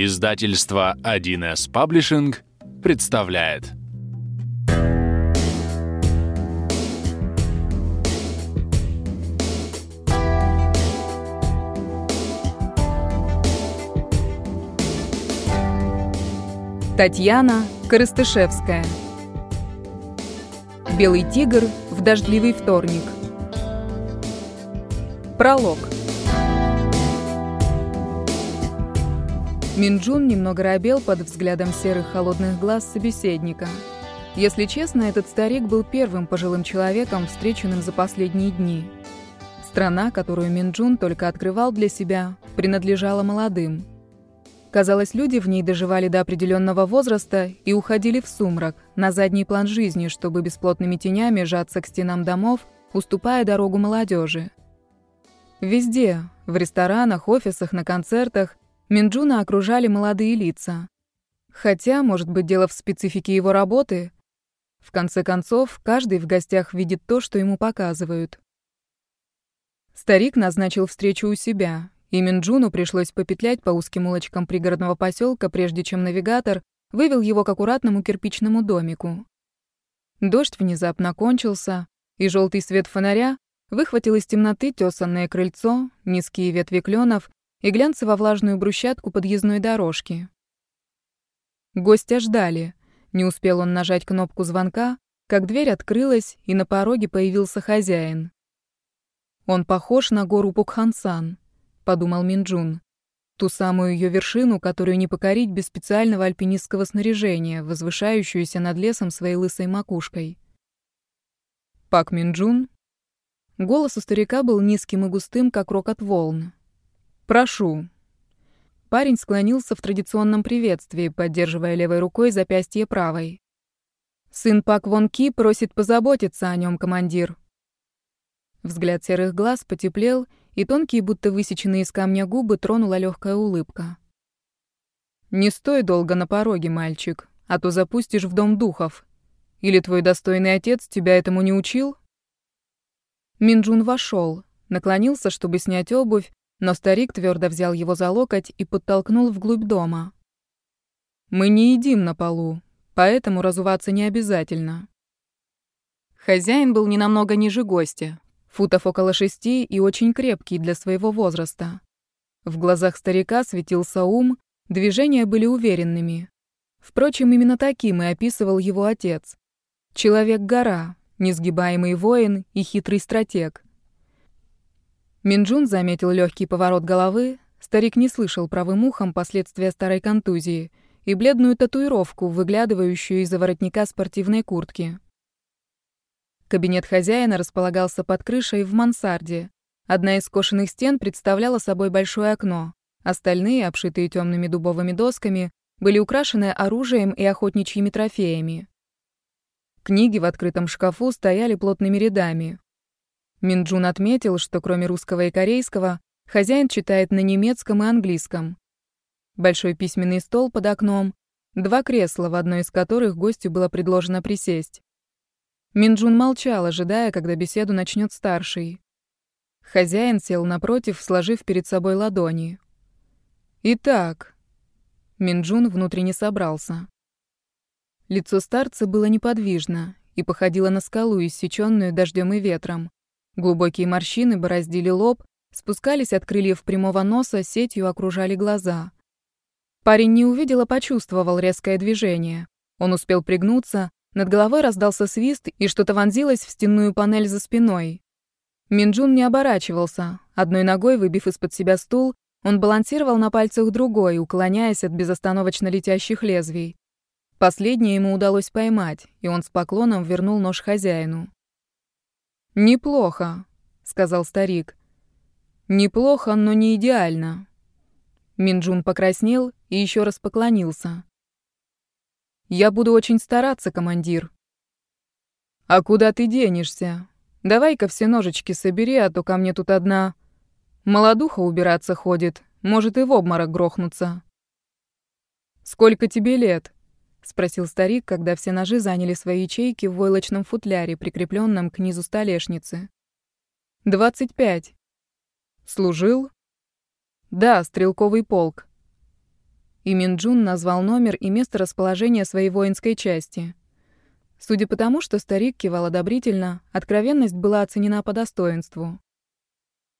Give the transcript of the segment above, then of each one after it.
Издательство 1С Паблишинг представляет. Татьяна Коростышевская. Белый тигр в дождливый вторник Пролог Минджун немного робел под взглядом серых холодных глаз собеседника. Если честно, этот старик был первым пожилым человеком, встреченным за последние дни. Страна, которую Минджун только открывал для себя, принадлежала молодым. Казалось, люди в ней доживали до определенного возраста и уходили в сумрак, на задний план жизни, чтобы бесплотными тенями жаться к стенам домов, уступая дорогу молодежи. Везде, в ресторанах, офисах, на концертах, Минджуна окружали молодые лица. Хотя, может быть, дело в специфике его работы. В конце концов, каждый в гостях видит то, что ему показывают. Старик назначил встречу у себя, и Минджуну пришлось попетлять по узким улочкам пригородного поселка, прежде чем навигатор вывел его к аккуратному кирпичному домику. Дождь внезапно кончился, и желтый свет фонаря выхватил из темноты тесанное крыльцо, низкие ветви кленов и глянцево-влажную брусчатку подъездной дорожки. Гостя ждали. Не успел он нажать кнопку звонка, как дверь открылась, и на пороге появился хозяин. «Он похож на гору Пукхансан», — подумал Минджун. Ту самую ее вершину, которую не покорить без специального альпинистского снаряжения, возвышающуюся над лесом своей лысой макушкой. «Пак Минджун?» Голос у старика был низким и густым, как рокот волн. «Прошу». Парень склонился в традиционном приветствии, поддерживая левой рукой запястье правой. «Сын Пак Вон Ки просит позаботиться о нем, командир». Взгляд серых глаз потеплел, и тонкие, будто высеченные из камня губы, тронула легкая улыбка. «Не стой долго на пороге, мальчик, а то запустишь в дом духов. Или твой достойный отец тебя этому не учил?» Минджун вошел, наклонился, чтобы снять обувь, но старик твердо взял его за локоть и подтолкнул вглубь дома. «Мы не едим на полу, поэтому разуваться не обязательно». Хозяин был не намного ниже гостя, футов около шести и очень крепкий для своего возраста. В глазах старика светился ум, движения были уверенными. Впрочем, именно таким и описывал его отец. Человек-гора, несгибаемый воин и хитрый стратег. Минджун заметил легкий поворот головы, старик не слышал правым ухом последствия старой контузии и бледную татуировку, выглядывающую из-за воротника спортивной куртки. Кабинет хозяина располагался под крышей в мансарде. Одна из скошенных стен представляла собой большое окно. Остальные, обшитые темными дубовыми досками, были украшены оружием и охотничьими трофеями. Книги в открытом шкафу стояли плотными рядами. Минджун отметил, что кроме русского и корейского, хозяин читает на немецком и английском. Большой письменный стол под окном, два кресла, в одно из которых гостю было предложено присесть. Минджун молчал, ожидая, когда беседу начнет старший. Хозяин сел напротив, сложив перед собой ладони. «Итак...» Минджун внутренне собрался. Лицо старца было неподвижно и походило на скалу, иссечённую дождем и ветром. Глубокие морщины бороздили лоб, спускались от крыльев прямого носа, сетью окружали глаза. Парень не увидел, а почувствовал резкое движение. Он успел пригнуться, над головой раздался свист, и что-то вонзилось в стенную панель за спиной. Минджун не оборачивался. Одной ногой, выбив из-под себя стул, он балансировал на пальцах другой, уклоняясь от безостановочно летящих лезвий. Последнее ему удалось поймать, и он с поклоном вернул нож хозяину. «Неплохо», — сказал старик. «Неплохо, но не идеально». Минджун покраснел и еще раз поклонился. «Я буду очень стараться, командир». «А куда ты денешься? Давай-ка все ножички собери, а то ко мне тут одна... Молодуха убираться ходит, может и в обморок грохнуться». «Сколько тебе лет?» — спросил старик, когда все ножи заняли свои ячейки в войлочном футляре, прикрепленном к низу столешницы. «Двадцать пять». «Служил?» «Да, стрелковый полк». и Минджун назвал номер и место расположения своей воинской части. Судя по тому, что старик кивал одобрительно, откровенность была оценена по достоинству.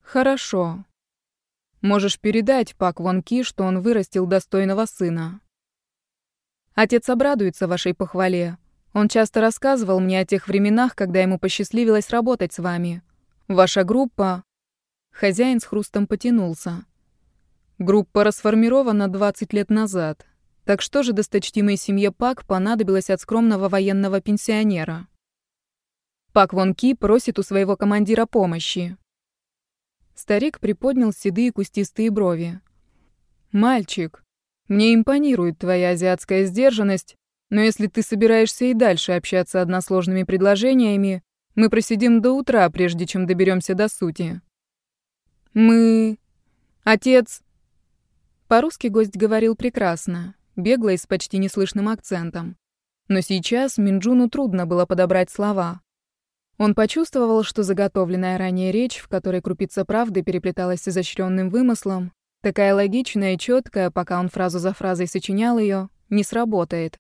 «Хорошо. Можешь передать Пак Вон Ки, что он вырастил достойного сына. Отец обрадуется вашей похвале. Он часто рассказывал мне о тех временах, когда ему посчастливилось работать с вами. Ваша группа...» Хозяин с хрустом потянулся. «Группа расформирована 20 лет назад. Так что же досточтимой семье Пак понадобилось от скромного военного пенсионера? Пак Вон Ки просит у своего командира помощи. Старик приподнял седые кустистые брови. «Мальчик, мне импонирует твоя азиатская сдержанность, но если ты собираешься и дальше общаться односложными предложениями, мы просидим до утра, прежде чем доберемся до сути». «Мы... Отец...» По-русски гость говорил прекрасно, бегло и с почти неслышным акцентом. Но сейчас Минджуну трудно было подобрать слова. Он почувствовал, что заготовленная ранее речь, в которой крупица правды переплеталась с изощренным вымыслом, такая логичная четкая, пока он фразу за фразой сочинял ее, не сработает.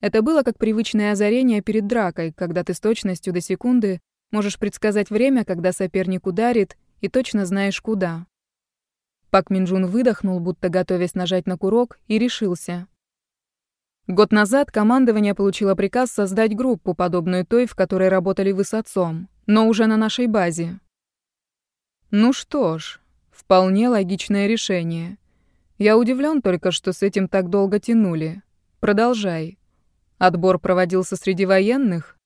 Это было как привычное озарение перед дракой, когда ты с точностью до секунды можешь предсказать время, когда соперник ударит, и точно знаешь куда. Пак Минджун выдохнул, будто готовясь нажать на курок, и решился. Год назад командование получило приказ создать группу, подобную той, в которой работали вы с отцом, но уже на нашей базе. Ну что ж, вполне логичное решение. Я удивлен только, что с этим так долго тянули. Продолжай. Отбор проводился среди военных?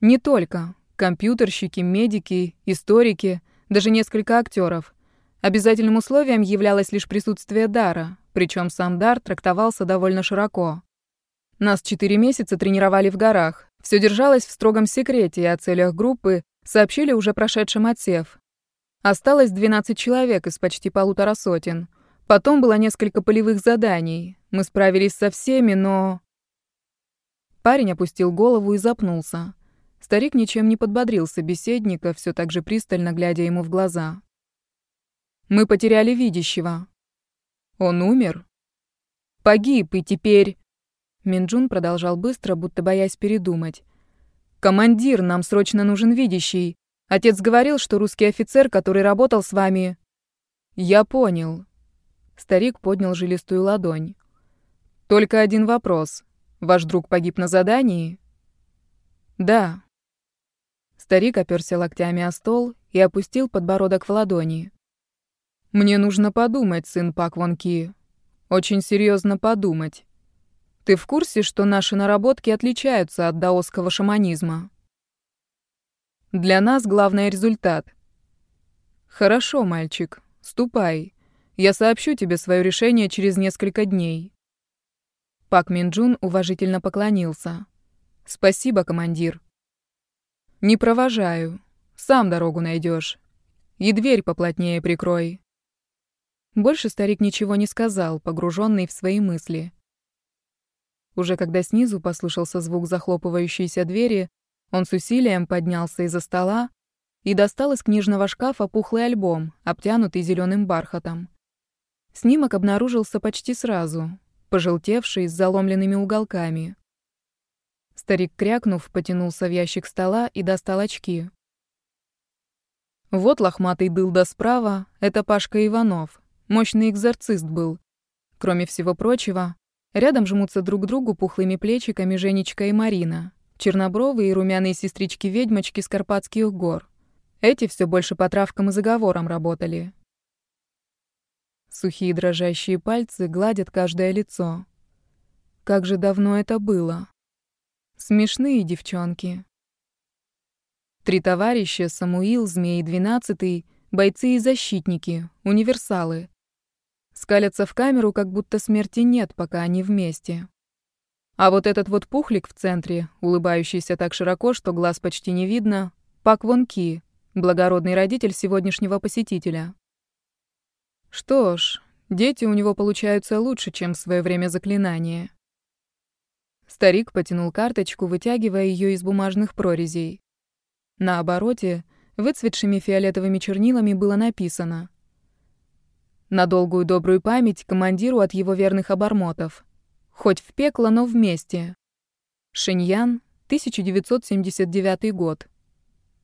Не только. Компьютерщики, медики, историки, даже несколько актеров. Обязательным условием являлось лишь присутствие дара, причем сам дар трактовался довольно широко. Нас четыре месяца тренировали в горах. Все держалось в строгом секрете, и о целях группы сообщили уже прошедшим отсев. Осталось 12 человек из почти полутора сотен. Потом было несколько полевых заданий. Мы справились со всеми, но... Парень опустил голову и запнулся. Старик ничем не подбодрил собеседника, все так же пристально глядя ему в глаза. Мы потеряли видящего. Он умер? Погиб, и теперь... Минджун продолжал быстро, будто боясь передумать. «Командир, нам срочно нужен видящий. Отец говорил, что русский офицер, который работал с вами...» «Я понял». Старик поднял жилистую ладонь. «Только один вопрос. Ваш друг погиб на задании?» «Да». Старик оперся локтями о стол и опустил подбородок в ладони. Мне нужно подумать, сын Пак Вон Ки. Очень серьезно подумать. Ты в курсе, что наши наработки отличаются от даосского шаманизма? Для нас главный результат. Хорошо, мальчик, ступай. Я сообщу тебе свое решение через несколько дней. Пак Минджун уважительно поклонился. Спасибо, командир. Не провожаю. Сам дорогу найдешь. И дверь поплотнее прикрой. Больше старик ничего не сказал, погруженный в свои мысли. Уже когда снизу послышался звук захлопывающейся двери, он с усилием поднялся из-за стола и достал из книжного шкафа пухлый альбом, обтянутый зеленым бархатом. Снимок обнаружился почти сразу, пожелтевший с заломленными уголками. Старик, крякнув, потянулся в ящик стола и достал очки. Вот лохматый дылда справа — это Пашка Иванов, Мощный экзорцист был. Кроме всего прочего, рядом жмутся друг к другу пухлыми плечиками Женечка и Марина, чернобровые и румяные сестрички-ведьмочки с Карпатских гор. Эти все больше по травкам и заговорам работали. Сухие дрожащие пальцы гладят каждое лицо. Как же давно это было. Смешные девчонки. Три товарища, Самуил, Змей, Двенадцатый, бойцы и защитники, универсалы. Скалятся в камеру, как будто смерти нет, пока они вместе. А вот этот вот пухлик в центре, улыбающийся так широко, что глаз почти не видно, Пак Вон Ки, благородный родитель сегодняшнего посетителя. Что ж, дети у него получаются лучше, чем в свое время заклинания. Старик потянул карточку, вытягивая ее из бумажных прорезей. На обороте выцветшими фиолетовыми чернилами было написано На долгую добрую память командиру от его верных обормотов. Хоть в пекло, но вместе. Шиньян, 1979 год.